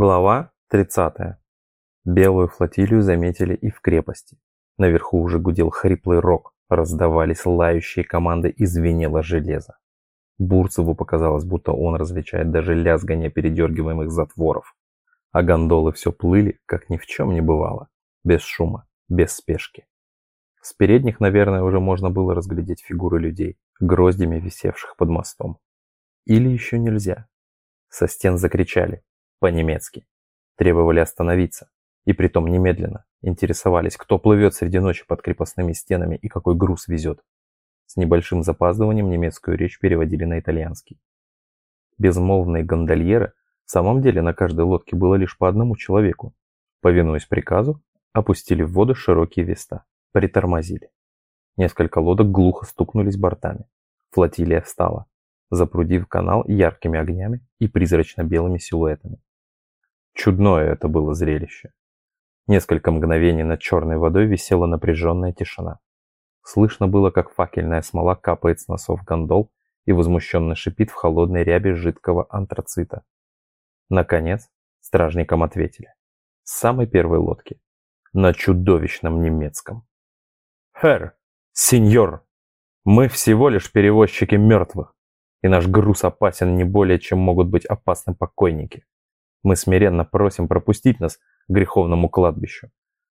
Глава 30. Белую флотилию заметили и в крепости. Наверху уже гудел хриплый рог, раздавались лающие команды и звенело железо. Бурцеву показалось, будто он различает даже лязгание передергиваемых затворов. А гондолы все плыли, как ни в чем не бывало. Без шума, без спешки. С передних, наверное, уже можно было разглядеть фигуры людей, гроздями висевших под мостом. Или еще нельзя. Со стен закричали по-немецки. Требовали остановиться. И притом немедленно. Интересовались, кто плывет среди ночи под крепостными стенами и какой груз везет. С небольшим запаздыванием немецкую речь переводили на итальянский. Безмолвные гондольеры в самом деле на каждой лодке было лишь по одному человеку. Повинуясь приказу, опустили в воду широкие веста, притормозили. Несколько лодок глухо стукнулись бортами. Флотилия встала, запрудив канал яркими огнями и призрачно-белыми силуэтами. Чудное это было зрелище. Несколько мгновений над черной водой висела напряженная тишина. Слышно было, как факельная смола капает с носов гондол и возмущенно шипит в холодной рябе жидкого антрацита. Наконец, стражникам ответили. С самой первой лодки. На чудовищном немецком. «Хэр! Сеньор! Мы всего лишь перевозчики мертвых, и наш груз опасен не более, чем могут быть опасны покойники. Мы смиренно просим пропустить нас к греховному кладбищу,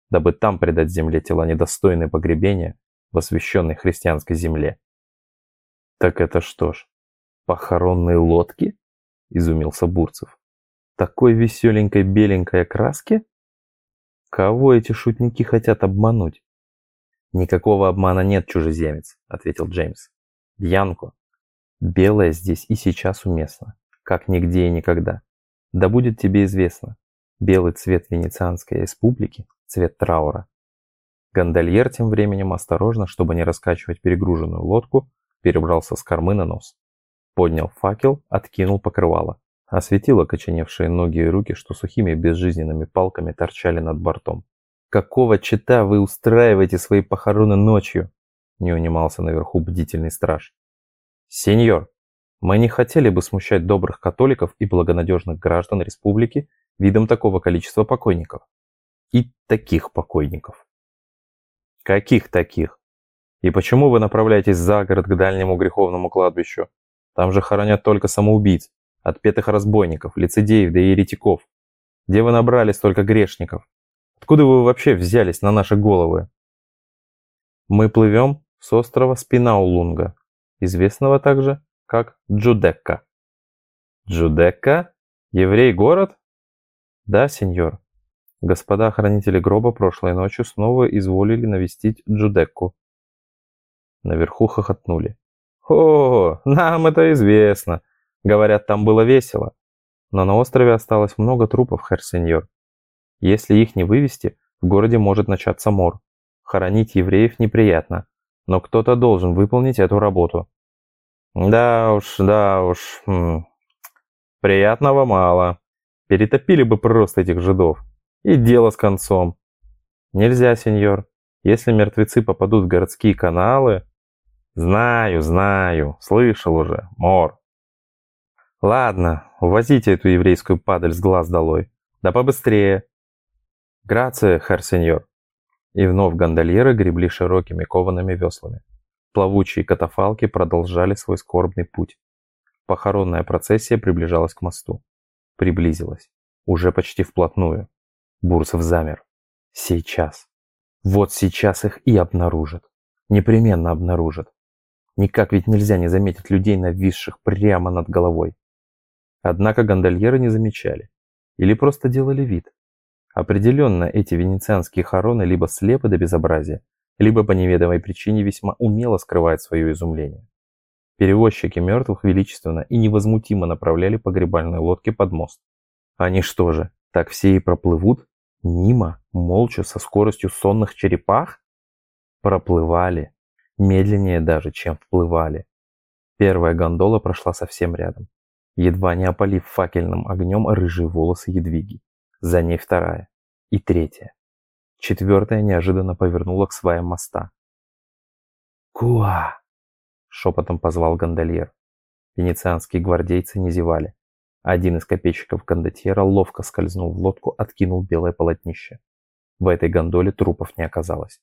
дабы там предать земле тела недостойные погребения в освященной христианской земле. Так это что ж, похоронные лодки? Изумился Бурцев. Такой веселенькой беленькой окраски? Кого эти шутники хотят обмануть? Никакого обмана нет, чужеземец, ответил Джеймс. Бьянко. Белое здесь и сейчас уместно, как нигде и никогда. Да будет тебе известно, белый цвет Венецианской республики – цвет траура. Гондольер тем временем осторожно, чтобы не раскачивать перегруженную лодку, перебрался с кормы на нос. Поднял факел, откинул покрывало. Осветил окоченевшие ноги и руки, что сухими безжизненными палками торчали над бортом. «Какого чита вы устраиваете свои похороны ночью?» Не унимался наверху бдительный страж. «Сеньор, мы не хотели бы смущать добрых католиков и благонадежных граждан республики видом такого количества покойников. И таких покойников. Каких таких? И почему вы направляетесь за город к дальнему греховному кладбищу? Там же хоронят только самоубийц, отпетых разбойников, лицедеев да еретиков. Где вы набрали столько грешников? Откуда вы вообще взялись на наши головы? Мы плывем с острова Спинаулунга, известного также как Джудекка. Джудекка? Еврей-город? Да, сеньор. Господа хранители гроба прошлой ночью снова изволили навестить Джудекку. Наверху хохотнули. О, нам это известно. Говорят, там было весело. Но на острове осталось много трупов, хер-сеньор. Если их не вывести, в городе может начаться мор. Хоронить евреев неприятно, но кто-то должен выполнить эту работу. Да уж, да уж. Хм. Приятного мало. Перетопили бы просто этих жидов. И дело с концом. Нельзя, сеньор. Если мертвецы попадут в городские каналы... Знаю, знаю, слышал уже, мор. Ладно, увозите эту еврейскую падаль с глаз долой. Да побыстрее. Грация, хер сеньор. И вновь гондольеры гребли широкими коваными веслами. Плавучие катафалки продолжали свой скорбный путь. Похоронная процессия приближалась к мосту. Приблизилась. Уже почти вплотную. Бурцев замер. Сейчас. Вот сейчас их и обнаружат. Непременно обнаружат. Никак ведь нельзя не заметить людей, нависших прямо над головой. Однако гондольеры не замечали. Или просто делали вид. Определенно эти венецианские хороны либо слепы до безобразия, либо по неведомой причине весьма умело скрывает свое изумление. Перевозчики мертвых величественно и невозмутимо направляли погребальные лодки под мост. Они что же, так все и проплывут? Мимо, молча, со скоростью сонных черепах? Проплывали. Медленнее даже, чем вплывали. Первая гондола прошла совсем рядом, едва не опалив факельным огнем рыжие волосы едвиги. За ней вторая. И третья. Четвертая неожиданно повернула к сваям моста. «Куа!» — шепотом позвал гондольер. Венецианские гвардейцы не зевали. Один из копейщиков кондотьера ловко скользнул в лодку, откинул белое полотнище. В этой гондоле трупов не оказалось.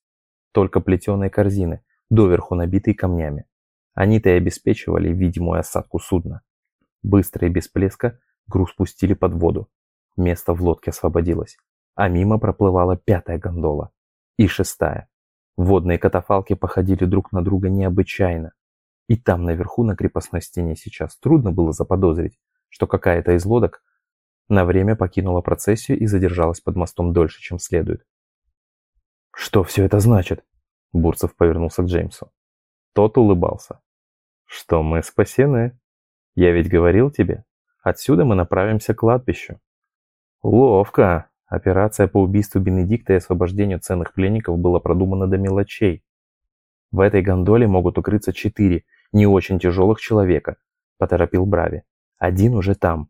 Только плетеные корзины, доверху набитые камнями. Они-то и обеспечивали видимую осадку судна. Быстро и без плеска груз пустили под воду. Место в лодке освободилось, а мимо проплывала пятая гондола. И шестая. Водные катафалки походили друг на друга необычайно. И там наверху на крепостной стене сейчас трудно было заподозрить, что какая-то из лодок на время покинула процессию и задержалась под мостом дольше, чем следует. «Что все это значит?» Бурцев повернулся к Джеймсу. Тот улыбался. «Что мы спасены? Я ведь говорил тебе, отсюда мы направимся к кладбищу». «Ловко!» Операция по убийству Бенедикта и освобождению ценных пленников была продумана до мелочей. В этой гондоле могут укрыться четыре не очень тяжелых человека, поторопил Брави. Один уже там.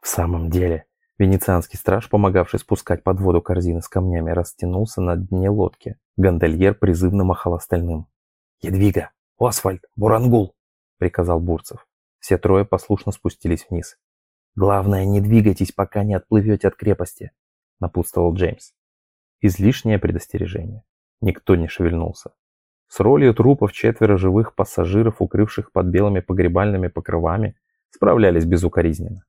В самом деле, венецианский страж, помогавший спускать под воду корзины с камнями, растянулся на дне лодки. Гондольер призывно махал остальным. «Едвига! Освальд! Бурангул!» — приказал Бурцев. Все трое послушно спустились вниз. «Главное, не двигайтесь, пока не отплывете от крепости», — напутствовал Джеймс. Излишнее предостережение. Никто не шевельнулся. С ролью трупов четверо живых пассажиров, укрывших под белыми погребальными покрывами, справлялись безукоризненно.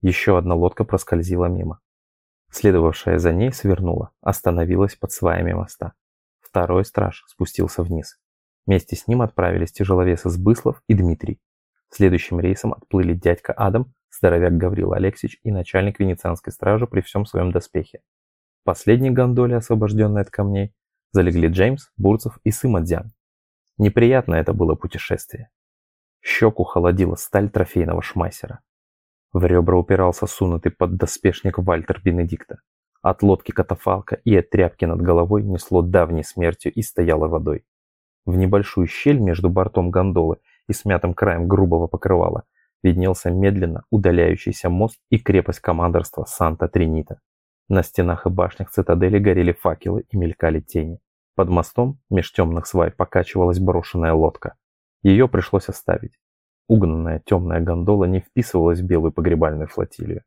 Еще одна лодка проскользила мимо. Следовавшая за ней свернула, остановилась под сваями моста. Второй страж спустился вниз. Вместе с ним отправились тяжеловесы Сбыслов и Дмитрий. Следующим рейсом отплыли дядька Адам, здоровяк Гаврил Алексич и начальник венецианской стражи при всем своем доспехе. В последней гондоле, освобожденной от камней, залегли Джеймс, Бурцев и Сымадзян. Неприятно это было путешествие. Щеку холодила сталь трофейного шмайсера. В ребра упирался сунутый под доспешник Вальтер Бенедикта. От лодки катафалка и от тряпки над головой несло давней смертью и стояло водой. В небольшую щель между бортом гондолы и смятым краем грубого покрывала виднелся медленно удаляющийся мост и крепость командорства Санта-Тринита. На стенах и башнях цитадели горели факелы и мелькали тени. Под мостом меж темных свай покачивалась брошенная лодка. Ее пришлось оставить. Угнанная темная гондола не вписывалась в белую погребальную флотилию.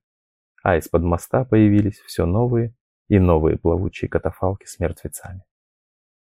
А из-под моста появились все новые и новые плавучие катафалки с мертвецами.